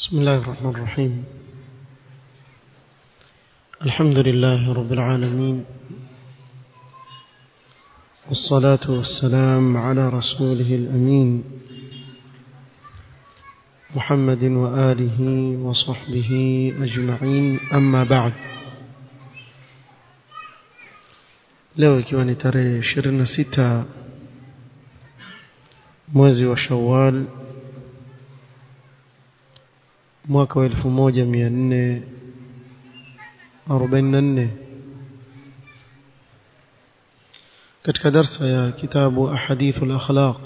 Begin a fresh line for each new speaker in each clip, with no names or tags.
بسم الله الرحمن الرحيم. الحمد لله رب العالمين. والصلاة والسلام على رسوله الأمين. محمد وآله وصحبه أجمعين. أما بعد. Leo ikiwa tarehe 26 mwezi wa Shawwal mwaka wa 1444 katika darsa ya kitabu ahadithu al-akhlaq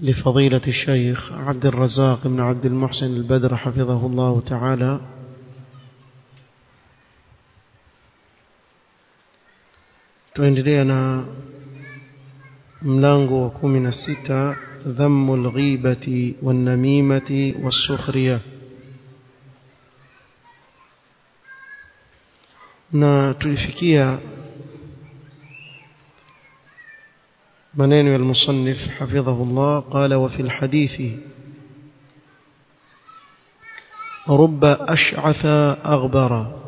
لفضيلة الشيخ عبد الرزاق بن عبد المحسن البدر حفظه الله تعالى tuendelea na mlango wa kumi na sita ذم الغيبة والنميمة والسخرية. نا تلفكية منين المصنف حفظه الله قال وفي الحديث رب أشعث أغبر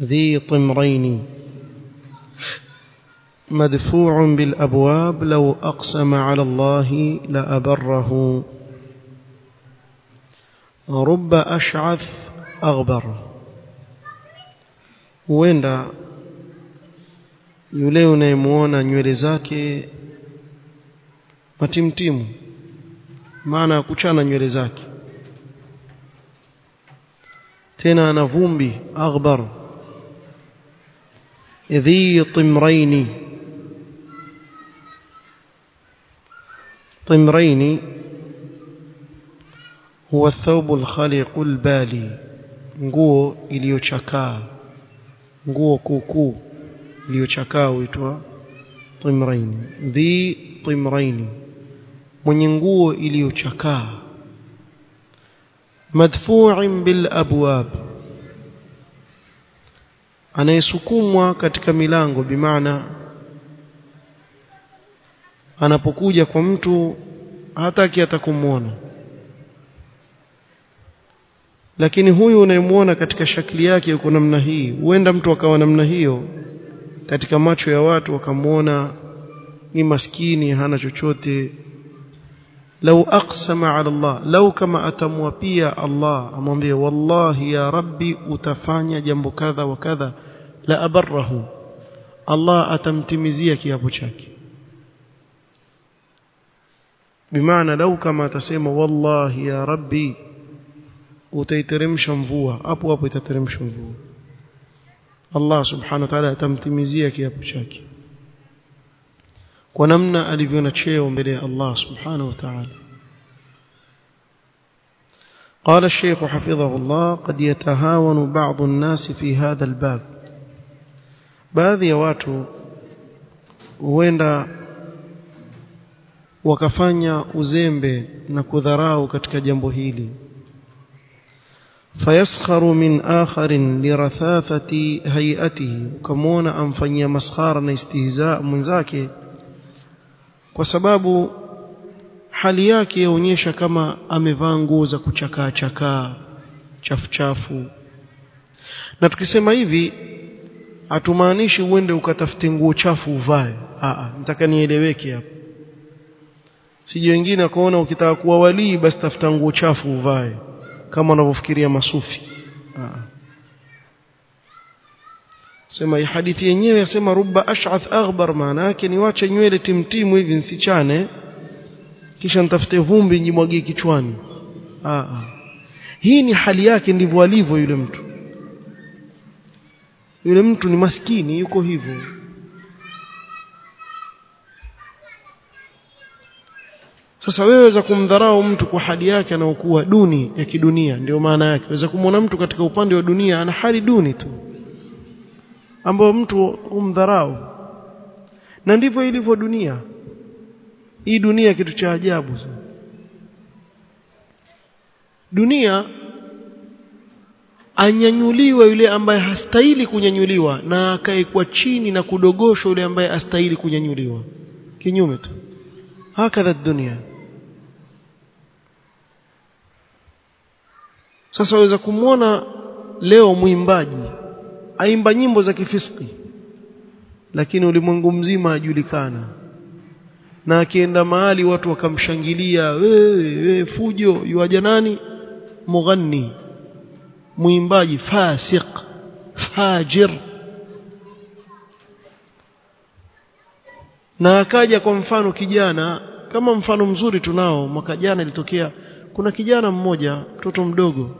ذي طمرين مدفوع بالأبواب لو أقسم على الله لأبره. رب أشعث أغبر. وين لا ونيمون ان يرزاكي متمتم معنى كوشانا يرزاكي تنا نفومبي أغبر. إذي طمريني. طمرين هو الثوب الخليق البالي nguo iliyochakaa nguo kuukuu iliyochakaa huitwa timraini dhi timraini mwenye nguo iliyochakaa madfu'in bil abwab anayesukumwa katika milango bimaana anapokuja kwa mtu hataki hata kumwona. Lakini huyu unayemwona katika shakli yake yuko namna hii. Huenda mtu akawa namna hiyo katika macho ya watu wakamwona ni maskini hana chochote. Lau aqsama ala Allah lau kama atamwapia Allah amwambie wallahi ya rabbi utafanya jambo kadha wa kadha la abarahu Allah atamtimizia kiapo chake bimaana lau kama atasema wallahi ya rabbi utaiteremsha mvua hapo hapo itateremsha mvua Allah subhanahu wa ta'ala atamtimizia kiapo chake kwa namna alivyo na cheo mbele ya Allah subhanahu wa ta'ala قال الشيخ حفظه الله قد يتهاون بعض الناس في هذا الباب baadhi ya watu huenda wakafanya uzembe na kudharau katika jambo hili. Fayaskharu min akharin lirathathati hayatihi ukamwona amfanyia maskhara na istihza mwenzake kwa sababu hali yake yaonyesha kama amevaa nguo za kuchakaa chakaa chafu chafu. Na tukisema hivi hatumaanishi uende ukatafute nguo chafu uvae. A nataka nieleweke hapa sije wengine akaona ukitaka kuwa walii basi tafuta nguo chafu uvae kama wanavyofikiria masufi Aa. sema hii hadithi yenyewe yasema rubba ash'ath aghbar maana yake niwache nywele timtimu hivi nsichane kisha nitafute vumbi njimwagie kichwani Aa. hii ni hali yake ndivyo alivyo yule mtu yule mtu ni maskini yuko hivyo Sasa wewe waweza kumdharau mtu kwa hali yake anayokuwa duni ya kidunia ndio maana yake. Waweza kumwona mtu katika upande wa dunia ana hali duni tu ambayo mtu umdharau. Na ndivyo ilivyo dunia. Hii dunia kitu cha ajabu sana. Dunia anyanyuliwa yule ambaye hastahili kunyanyuliwa na akae kwa chini na kudogoshwa yule ambaye astahili kunyanyuliwa. Kinyume tu. Hakadha dunia. Sasa waweza kumwona leo mwimbaji aimba nyimbo za kifiski lakini ulimwengu mzima ajulikana na akienda mahali watu wakamshangilia wewe we, fujo yuaja nani? Mughanni mwimbaji fasiq fajir. Na akaja kwa mfano kijana kama mfano mzuri tunao mwaka jana ilitokea kuna kijana mmoja mtoto mdogo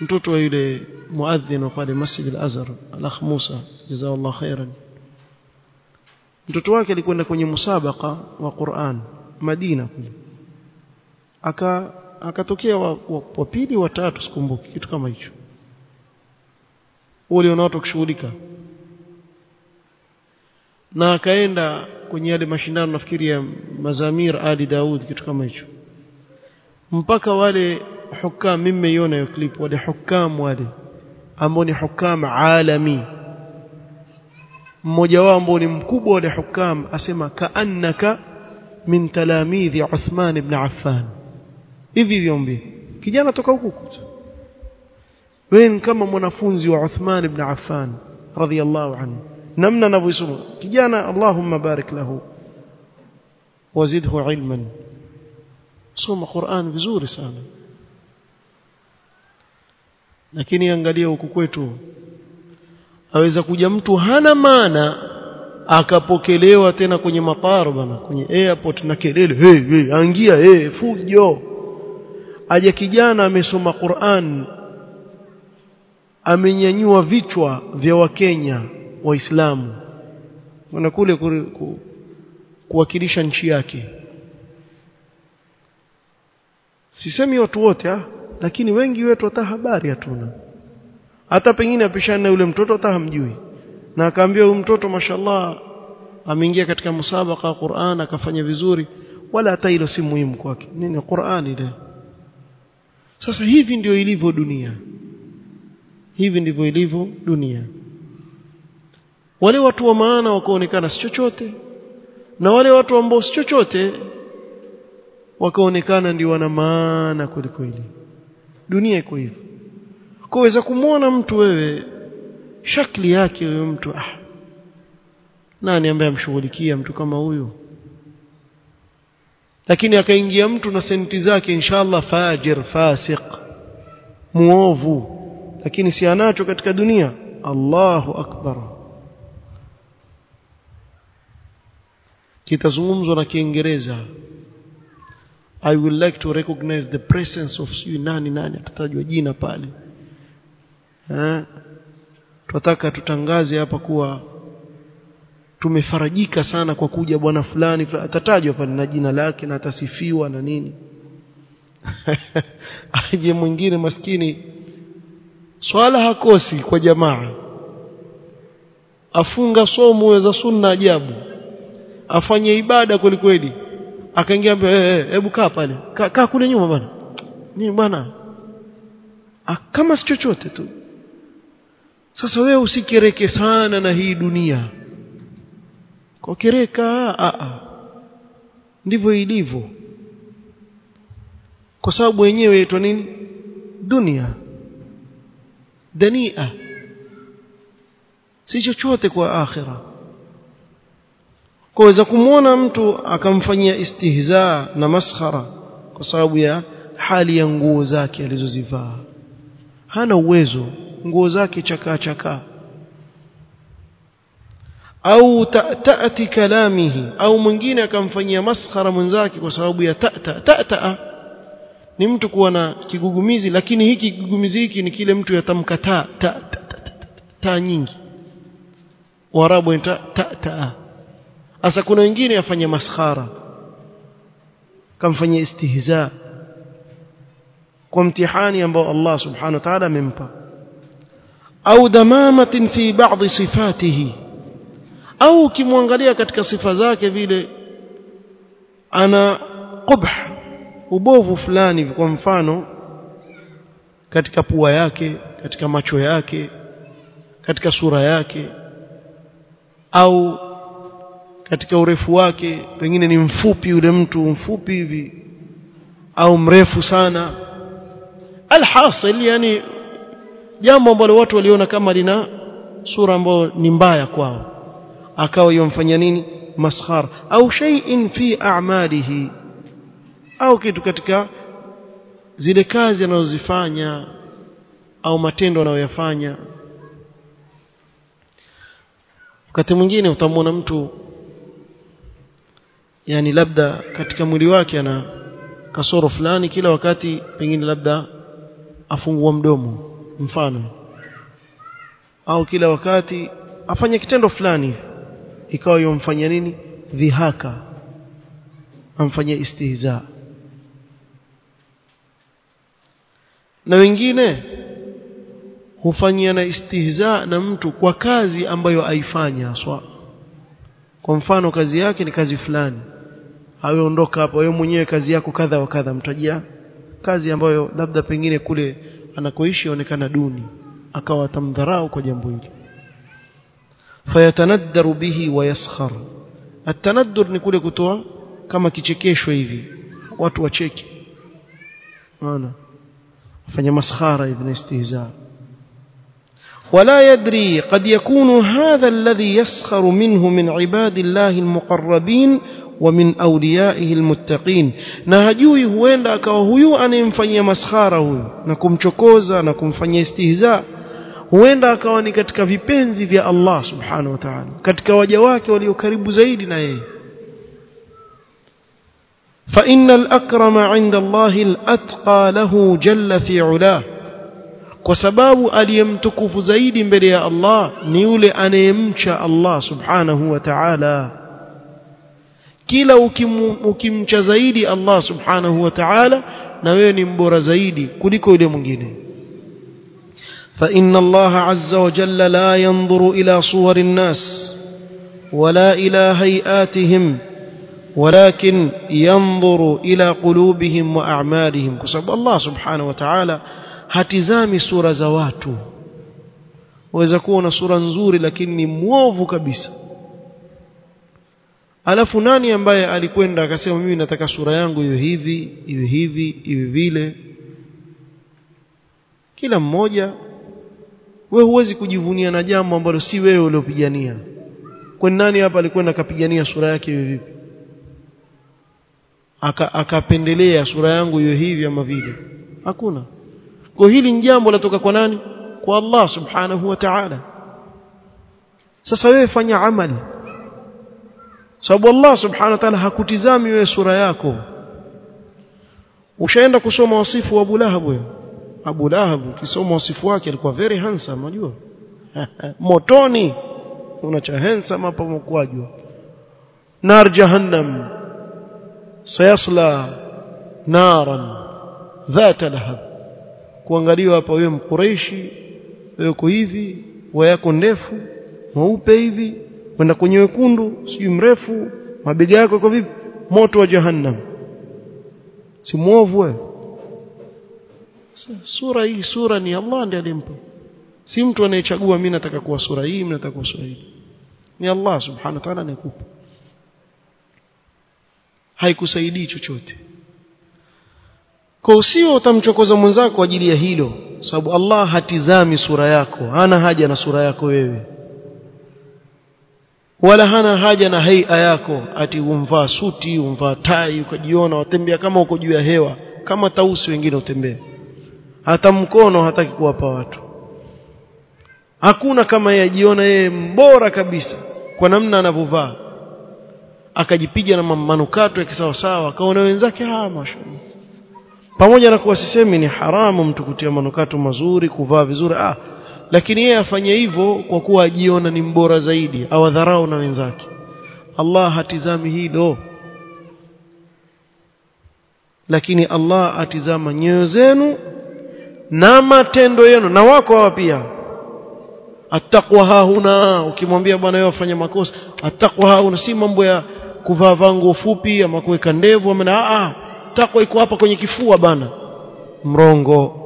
mtoto wa yule muadhin wa pale Masjid al-Azhar al-Akh Musa jazakallahu khairan. Mtoto wake alikwenda kwenye musabaka wa Qur'an Madina kule. Aka akatokea wa, wa, wa pili wa tatu sikumbuki kitu kama hicho. Wale wanaoto kushughulika na akaenda kwenye yale mashindano nafikiri ya Mazamir Ali Daud kitu kama hicho. Mpaka wale حكام مما يونا يكليب ودي حكام ودي أموني حكام عالمي. مجواموني مكوب ودي حكام أسمى كأنك من تلاميذ عثمان بن عفان. إذي ذي أمبي كجانا تكوكوك وين كما منفونزي وعثمان بن عفان رضي الله عنه. نمنا نبو يسوع كجانا اللهم بارك له وزده علما. صوم قرآن بزور سامي. Lakini angalia huku kwetu. Aweza kuja mtu hana maana akapokelewa tena kwenye maparo bana kwenye airport na kelele hey, hey, angia hey, fujo. Aje kijana amesoma Qur'an amenyanyua vichwa vya wakenya waislamu. Wana kule ku, ku, kuwakilisha nchi yake. Sisemi watu wote ah lakini wengi wetu hata habari hatuna. Hata pengine apishana na yule mtoto hata hamjui. Na akaambia huyu mtoto mashallah ameingia katika musabaka wa Qur'an akafanya vizuri wala hata hilo si muhimu kwake. Nini Qur'an ile? Sasa hivi ndio ilivyo dunia. Hivi ndivyo ilivyo dunia. Wale watu wa maana wakaonekana si chochote na wale watu ambao si chochote wakaonekana ndio wana maana kweli kweli dunia iko hivyo. Kuweza kumwona mtu wewe shakli yake huyo mtu ah nani ambaye amshughulikia mtu kama huyo? Lakini akaingia mtu na senti zake inshallah fajir fasiq muovu lakini si anacho katika dunia. Allahu akbar. Kitazungumzwa na Kiingereza I would like to recognize the presence of you nani nani atatajwa jina pale. Eh? Tunataka tutangaze hapa kuwa tumefarajika sana kwa kuja bwana fulani atatajwa pale na jina lake na atasifiwa na nini. Aje mwingine maskini. Swala hakosi kwa jamaa. Afunga somo za sunna ajabu. Afanye ibada kweli kweli akaingia hebu hey, hey, kaa pale. Kaa ka kule nyuma bwana. Nini bwana kama si chochote tu. Sasa wewe usikereke sana na hii dunia. Kwa kereka a a. Ndivyo ilivyo. Kwa sababu wenyewe itwa nini? Dunia. Dania si chochote kwa akhira kuweza kumwona mtu akamfanyia istihza na maskhara kwa sababu ya hali ya nguo zake alizozivaa. Hana uwezo nguo zake chakaa chakaa. Au ta'ati kalamihi au mwingine akamfanyia maskhara mwenzake kwa sababu ya ta'ta ta'ta ni mtu kuwa na kigugumizi lakini hiki kigugumizi hiki ni kile mtu yatamka ta ta, ta, ta, ta, ta nyingi. Warabu ta, ta ta sasa kuna wengine afanya maskhara kamfanyia istihza kwa mtihani ambao Allah subhanahu wa ta'ala amempa. Au damamatin fi ba'd sifatihi au ukimwangalia katika sifa zake vile ana qubh ubovu fulani kwa mfano katika pua yake katika macho yake katika sura yake au katika urefu wake pengine ni mfupi yule mtu mfupi hivi au mrefu sana. Alhasil yani jambo ambalo watu waliona kama lina sura ambayo ni mbaya kwao. Akawa yomfanya nini? Maskhara au shay'in fi a'malihi. Au kitu katika zile kazi anazozifanya au matendo anayoyafanya. Wakati mwingine utamwona mtu yani labda katika mwili wake ana kasoro fulani kila wakati pengine labda afungua mdomo mfano. Au kila wakati afanye kitendo fulani ikawa yomfanya nini? Dhihaka amfanyia istihza. Na wengine hufanyia na istihza na mtu kwa kazi ambayo aifanya aswa kwa mfano kazi yake ni kazi fulani awe ondoka hapo wewe mwenyewe kazi yako kadha wa kadha mtajia kazi ambayo labda pengine kule anakoishi onekana duni akawa atamdharau kwa jambo hili fayatanaddaru bihi wa yaskhar atanaddur ni kule kutoa kama kichekesho hivi watu wacheki maana fanya maskhara hivi na istihza ولا يدري قد يكون هذا الذي يسخر منه من عباد الله المقربين ومن أوليائه المتقين na hajui huenda akawa huyu anayemfanyia maskhara huyu na kumchokoza na kumfanyia istihza huenda akawa ni katika vipenzi vya Allah subhanahu wa ta'ala katika waja wake walio karibu zaidi na yeye فإن الأكرم عند الله الأتقى له جل في علاه kwa sababu aliyemtukufu zaidi mbele ya Allah ni yule anayemcha Allah subhanahu wa ta'ala Kila ukim, ukimcha zaidi Allah subhanahu wa ta'ala na wewe ni mbora zaidi kuliko yule mwingine فإن الله عز وجل لا ينظر إلى صور الناس ولا إلى هيئاتهم ولكن ينظر إلى قلوبهم وأعمالهم كسب الله سبحانه وتعالى hatizami sura za watu waweza kuwa na sura nzuri lakini ni mwovu kabisa alafu nani ambaye alikwenda akasema mimi nataka sura yangu iwe hivi iwe hivi iwe vile? Kila mmoja we huwezi kujivunia na jambo ambalo si wewe uliopigania. Kwani nani hapa alikwenda akapigania sura yake iwe vipi? Akapendelea aka sura yangu iwe hivi ama vile. Hakuna. Kwa hili ni jambo latoka kwa nani? Kwa Allah subhanahu wa ta'ala. Sasa wewe fanya amali sababu Allah subhanahu wa ta'ala hakutizami wewe sura yako. Ushaenda kusoma wasifu wa Abu Lahab wewe. Abu Lahab ukisoma wasifu wake alikuwa very handsome unajua? Motoni. Kuna cha handsome hapa mkwajwa nar jahannam. Sayasla naran dhata lahab. Kuangaliwa hapa wewe mkureishi wewe uko hivi wewe yako ndefu mweupe hivi kwenda kwenye wekundu sijui mrefu mabega yako yako vipi? Moto wa jahannam. Si muovu wewe? Sura hii sura ni Allah ndiye alimpa. Si mtu anayechagua mimi nataka kuwa sura hii mimi nataka kuwa sura hii. Ni Allah subhanahu wa ta'ala anayekupa. Haikusaidii chochote. Kwa usio utamchokoza mwenzako ajili ya hilo sababu Allah hatizami sura yako hana haja na sura yako wewe wala hana haja na haia yako ati umvaa suti umvaa tai ukajiona watembea kama uko juu ya hewa kama tausi wengine utembee. Hata mkono hataki kuwapa watu. Hakuna kama yeye ajiona yeye mbora kabisa kwa namna anavyovaa. Akajipiga na manukato ya kisawasawa akaona wenzake haa mashallah. Pamoja na kuwa sisemi ni haramu mtu kutia manukato mazuri kuvaa vizuri ah lakini yeye afanye hivyo kwa kuwa ajiona ni mbora zaidi awadharau na wenzake. Allah hatizami hilo. Lakini Allah atizama nyoyo zenu na matendo yenu. Na wako hawa pia. Attaqwa hahuna ukimwambia bwana wewe afanye makosa attaqwa hahuna si mambo ya kuvaa vango fupi ama kuweka ndevu ama a takwa iko hapa kwenye kifua bana. Mrongo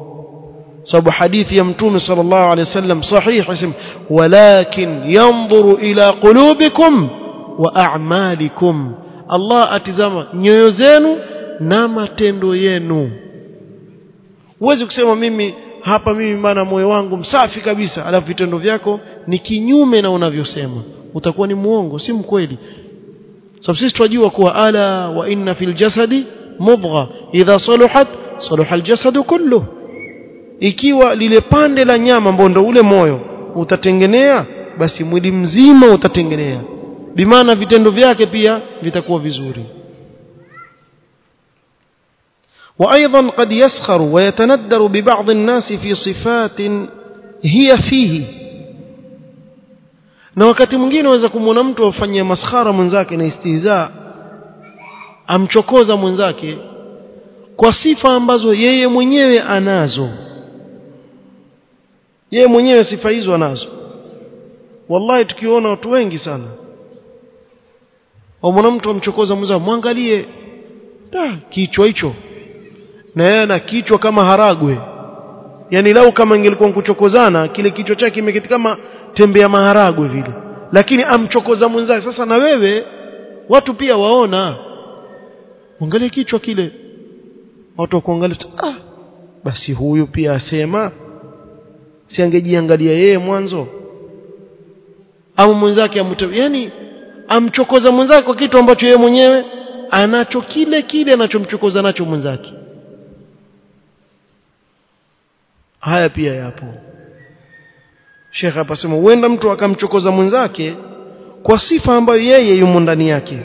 sababu hadithi ya mtume sallallahu alaihi wasallam sahihi isem walakin yanzuru ila qulubikum wa a'malikum. Allah atizama nyoyo zenu na matendo yenu. Uweze kusema mimi hapa mimi maana moyo wangu msafi kabisa alafu vitendo vyako ni kinyume na unavyosema. Utakuwa ni muongo si mkweli. Sababu sisi tunajua kuwa ala wa inna fil jasadi mudgha idha saluhat saluha aljasadu kullu ikiwa lile pande la nyama ambao ndo ule moyo utatengenea basi mwili mzima utatengenea bimaana vitendo vyake pia vitakuwa vizuri وأيضا قد يسخر ويتندر ببعض الناس في صفات هي فيه na wakati mwingine waweza kumwona mtu afanyia maskhara mwenzake na istihza amchokoza mwenzake kwa sifa ambazo yeye mwenyewe anazo yeye mwenyewe sifa hizo anazo. Wallahi tukiona watu wengi sana. Wamwona mtu amchokoza mwenzake mwangalie. Ta kichwa hicho. Na yeye ana kichwa kama haragwe. Yani lau kama ingelikuwa kuchokozana kile kichwa chake kimeketi kama tembea maharagwe vile. Lakini amchokoza mwenzake. Sasa na wewe watu pia waona. Angalia kichwa kile. Watu wakuangalia ah basi huyu pia asema si angejiangalia yeye mwanzo. Au mwenzake amtoe yani amchokoza mwenzake kwa kitu ambacho yeye mwenyewe anacho kile kile anachomchokoza nacho mwenzake. Haya pia yapo. Sheikh hapa sema huenda mtu akamchokoza mwenzake kwa sifa ambayo yeye yumo ndani yake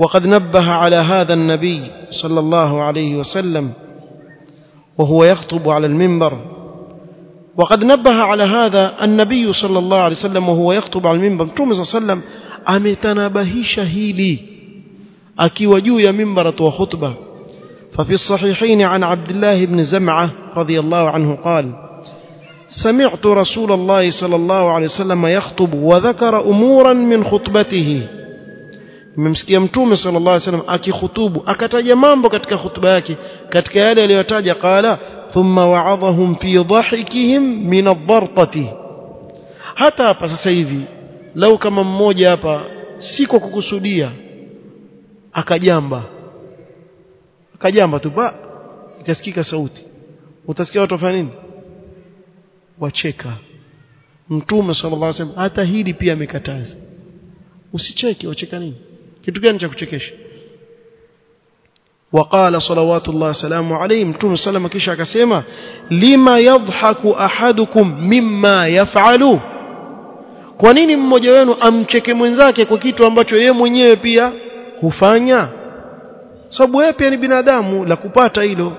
وقد نبه على هذا النبي صلى الله عليه وسلم وهو يخطب على المنبر. وقد نبه على هذا النبي صلى الله عليه وسلم وهو يخطب على المنبر. صلى الله عليه وسلم ametanabahisha hili akiwa juu ya mimbar wa khutba ففي الصحيحين عن عبد الله بن زمعة رضي الله عنه قال سمعت رسول الله صلى الله عليه وسلم يخطب وذكر أمورا من خطبته. Mmemsikia mtume sallallahu alaihi wasallam akihutubu akataja mambo katika hutuba yake katika yale aliyotaja qala thumma wa'adhahum fi dhahikihim min ad-dartati. Hata hapa sasa hivi lau kama mmoja hapa si kwa kukusudia akajamba. Akajamba tu ba ikasikika sauti. Utasikia watu wafanya nini? Wacheka. Mtume sallallahu alaihi wasallam hata hili pia amekataza. Usicheke wacheka nini kitu gani cha kuchekesha? Waqala salawatullahi salamu alayhi mtume salama kisha akasema lima yadhaku ahadukum mimma yaf'alu? Kwa nini mmoja wenu amcheke mwenzake kwa kitu ambacho yeye mwenyewe pia hufanya? Sababu yeye pia ni binadamu la kupata hilo.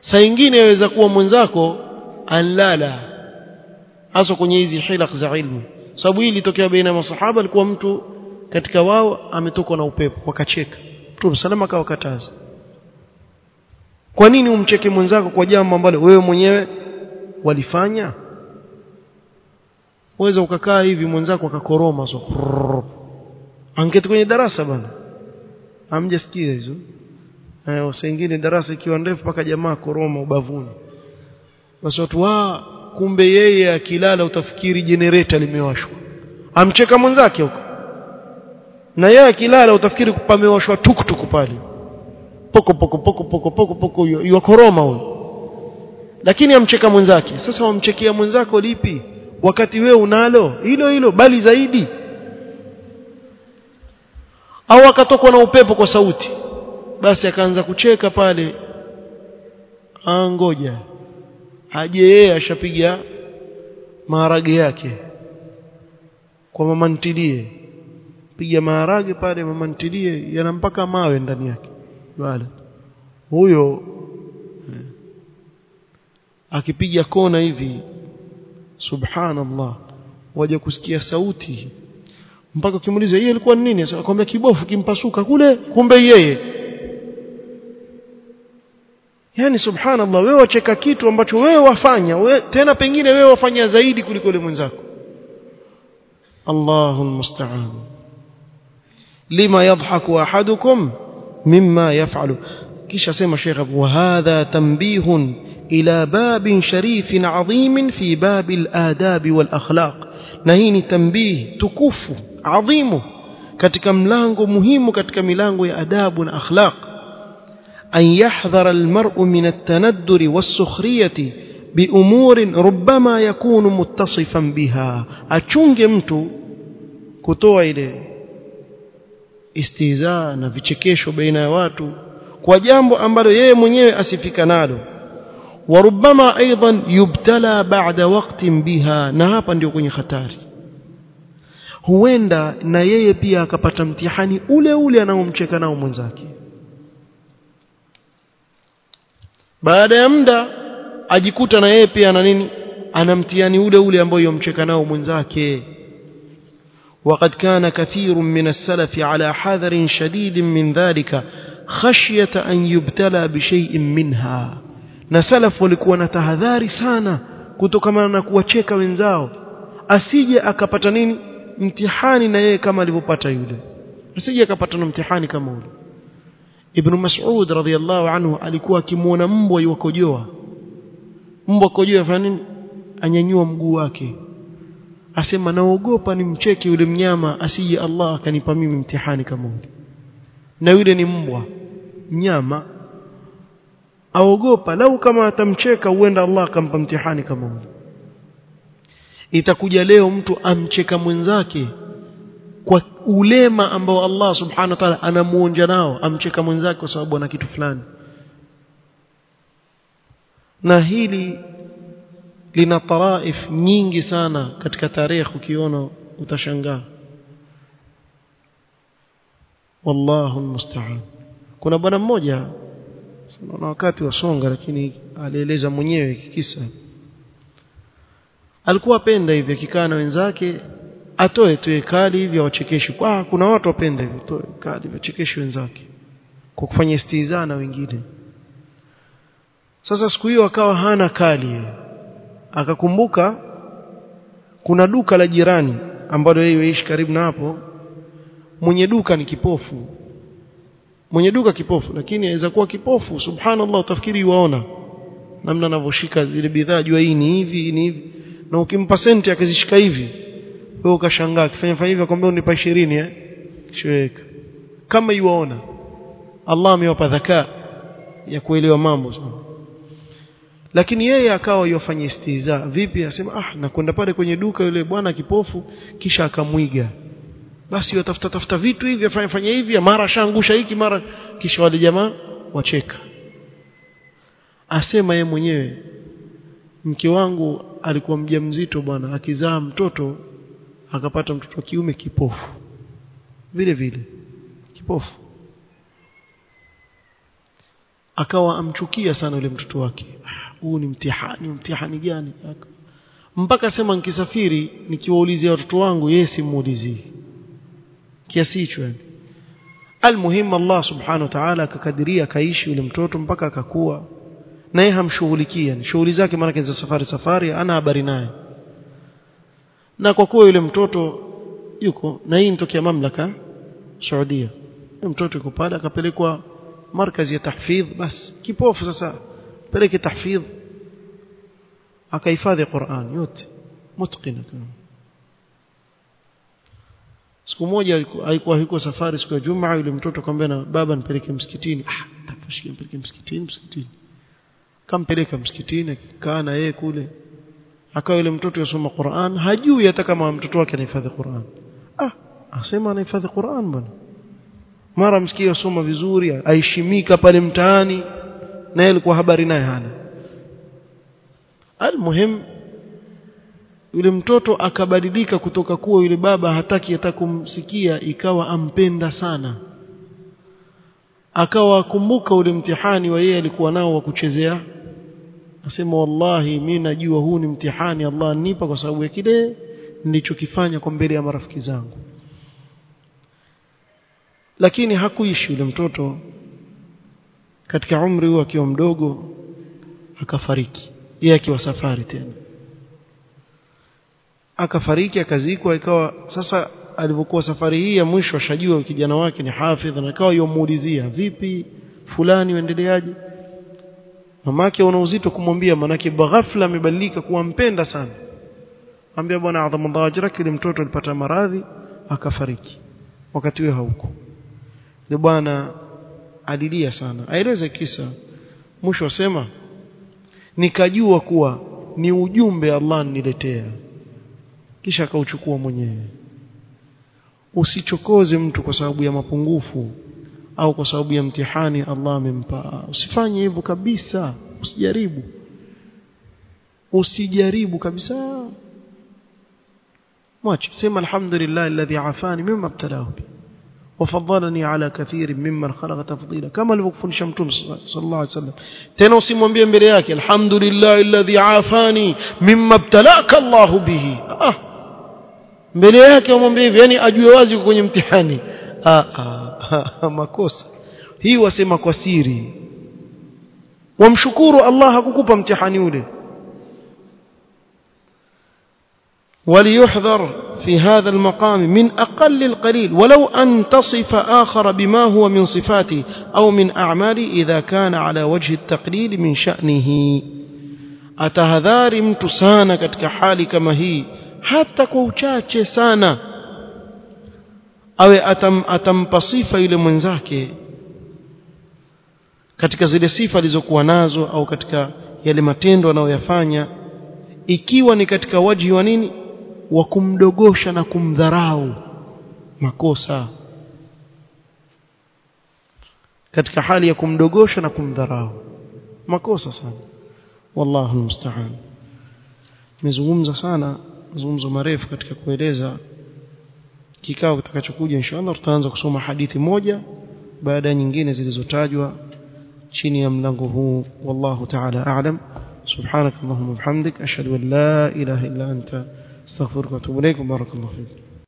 Saa ingine yaweza kuwa mwenzako anlala hasa kwenye hizi hilaq za ilmu. Sababu hii ilitokea baina ya masahaba alikuwa mtu katika wao ametokwa na upepo wakacheka. Mtume salama akawakataza. Kwa nini umcheke mwenzako kwa jambo ambalo wewe mwenyewe walifanya? Uweza ukakaa hivi mwenzako akakoroma so angeti kwenye darasa bana. Hamjasikia hizo? Eh usingine darasa ikiwa ndefu mpaka jamaa koroma ubavuni. Basi watu wa kumbe yeye akilala utafikiri generator limewashwa. Amcheka mwenzake huko na yeye akilala utafikiri pamewashwa tukutuku pale. Poko poko poko poko poko poko yukoroma huyo lakini amcheka mwenzake. Sasa wamchekea mwenzako lipi? Wakati we unalo? Hilo hilo bali zaidi. Au akatokwa na upepo kwa sauti. Basi akaanza kucheka pale. Angoja aje yeye ashapiga maharage yake. Kwa mama ntilie piga maharage pale mamantilie yana mpaka mawe ndani yake. Wala huyo eh, akipiga kona hivi subhanallah waje kusikia sauti. Mpaka ukimuuliza yeye alikuwa nini? Akwambia kibofu kimpasuka kule kumbe yeye. Yani subhanallah wewe wacheka kitu ambacho wewe wafanya we, tena pengine wewe wafanya zaidi kuliko yule mwenzako. Allahu musta'an lima yadhaku ahadukum mimma yaf'alu kisha sema Sheikh wa hadha tanbihun ila babin sharifin adhim fi babil adab wal akhlaq na hii ni tanbih tukufu adhimu katika mlango muhimu katika milango ya adabu na akhlaq an yahdhara almar'u min at-tanadduri was-sukhriyati biumurin rubbama yakunu muttasifan biha achunge mtu kutoa ile istizaa na vichekesho baina ya watu kwa jambo ambalo yeye mwenyewe asifika nalo. Warubama aidan yubtala baada waktin biha na hapa ndio kwenye hatari. Huenda na yeye pia akapata mtihani ule ule anaomcheka nao mwenzake. Baada ya muda ajikuta na yeye pia ana nini? Ana mtihani ule ule ambao yomcheka nao mwenzake. وقد كان كثير من السلف على حذر شديد من ذلك خشية أن يبتلى بشيء منها na salaf walikuwa na tahadhari sana kutokana na kuwacheka wenzao asije akapata nini mtihani na yeye kama alivyopata yule asije akapata na mtihani kama ule Ibn Mas'ud radhiyallahu anhu alikuwa akimuona mbwa yukojoa mbwa kojoa afanya nini anyanyua mguu wake asema naogopa nimcheke yule mnyama asije Allah akanipa mimi mtihani kama ule na yule ni mbwa mnyama. Aogopa lau kama atamcheka huenda Allah akampa mtihani kama ule itakuja leo mtu amcheka mwenzake kwa ulema ambao Allah subhanahu wa ta'ala anamuonja nao amcheka mwenzake kwa sababu ana kitu fulani. Na hili lina taraif nyingi sana katika tarehe ukiona utashangaa. Wallahu almusta'an. Kuna bwana mmoja na wakati wasonga lakini alieleza mwenyewe kisa. Alikuwa apenda hivi akikaa na wenzake atoe tu kali hivi awachekeshe kwa kuna watu wapenda hivi toe kali wachekeshe wenzake kwa kufanya istizana wengine. Sasa siku hiyo akawa hana kali akakumbuka kuna duka la jirani ambalo yeye yaishi karibu na hapo. Mwenye duka ni kipofu. Mwenye duka kipofu lakini aweza kuwa kipofu. Subhanallah utafikiri waona namna anavoshika zile bidhaa jua hii ni hivi ni hivi. Na ukimpa senti akizishika hivi wewe ukashangaa akifanya fanya hivi akwambia unipa 20 eh? Shweka. Kama yuaona Allah amewapa dhaka ya kuelewa mambo sana lakini yeye akawa yofanya istiza vipi? Asema ah nakwenda pale kwenye duka yule bwana kipofu. Kisha akamwiga. Basi watafuta tafuta vitu hivi afanya fanya hivi mara shangusha hiki mara kisha wale jamaa wacheka. Asema yeye mwenyewe mke wangu alikuwa mjamzito bwana akizaa mtoto akapata mtoto wa kiume kipofu. Vile vile kipofu akawa amchukia sana yule mtoto wake. Huu ni mtihani mtihani gani? Mpaka sema nikisafiri nikiwaulizia watoto wangu yeye simuulizii. Kiasi hicho yani. Almuhim Allah subhanahu wa ta'ala akakadiria kaishi yule mtoto mpaka akakuwa naye hamshughulikia shughuli zake maana za safari safari ana habari naye. Na kwa kuwa yule mtoto yuko na hii nitokea mamlaka Saudia. Mtoto yuko pale akapelekwa markazi ya tahfidh bas kipofu sasa peleke tahfidh akahifadhi Qur'an yote mutqina siku moja alikuwa yuko safari siku ya Jumaa yule mtoto akamwambia na baba nipeleke msikitini ah tafashike nipeleke msikitini msikitini kampeleka msikitini akikaa na yeye kule akawa yule mtoto yasoma Qur'an hajui hata kama mtoto wake anahifadhi Qur'an ah asema anahifadhi Qur'an bwana mara msikio asoma vizuri aheshimika pale mtaani na yeye alikuwa habari naye hana. Almuhim yule mtoto akabadilika kutoka kuwa yule baba hataki hata kumsikia ikawa ampenda sana. Akawa akumbuka ule mtihani wa yeye alikuwa nao wa kuchezea. Asema wallahi mimi najua huu ni mtihani Allah nipa kwa sababu ya kile nilichokifanya kwa mbele ya marafiki zangu lakini hakuishi yule mtoto. Katika umri huo akiwa mdogo akafariki. Yeye akiwa safari tena. Akafariki akazikwa ikawa sasa alivyokuwa safari hii ya mwisho ashajua kijana wake ni hafidh na akawa yomuulizia vipi? Fulani uendeleaje? Mamake una uzito kumwambia manake ghafla amebadilika kuwa mpenda sana. Ambia bwana adhamu ajrak ile mtoto alipata maradhi akafariki. Wakati wewe hauko ndio bwana alilia sana. Aeleze kisa. Mwisho asema nikajua kuwa ni ujumbe Allah niletea kisha akauchukua mwenyewe. Usichokoze mtu kwa sababu ya mapungufu au kwa sababu ya mtihani Allah amempa. Usifanye hivyo kabisa. Usijaribu. Usijaribu kabisa. Mwache. Sema alhamdulillah alladhi afani mimma abtalahu وفضلني على كثير ممن خلق تفضيلا كما alivyofundisha mtume sallallahu alaihi wasallam tena usimwambie mbele yake alhamdulillah alladhi afani mimma ibtalaka Allah bihi ah mbele yake umwambie hivi yani ajue wazi kwenye mtihani ah, ah, makosa hii wasema kwa siri wamshukuru Allah hakukupa mtihani ule وليحذر في هذا المقام من أقل القليل ولو أن تصف آخر بما هو من صفاته أو من أعماله إذا كان على وجه التقليل من شأنه. أتهذاري متسانة كتك حالك مهي حتى كوشاتش سانة أو أتم أتم بصيفة إلى من كتك زل صيفة لزكوة أو كتك يلي ما تندو أنا ويفانيا إكيواني ونيني wa kumdogosha na kumdharau makosa. Katika hali ya kumdogosha na kumdharau makosa sana. Wallahu musta'an nimezungumza sana mazungumzo marefu katika kueleza kikao kitakachokuja inshallah. Tutaanza kusoma hadithi moja baada nyingine zilizotajwa chini ya mlango huu. Wallahu ta'ala a'lam. Subhanakallahumma wa bihamdik ashhadu an la ilaha illa anta استغفركم وأتوب اليكم بارك الله فيكم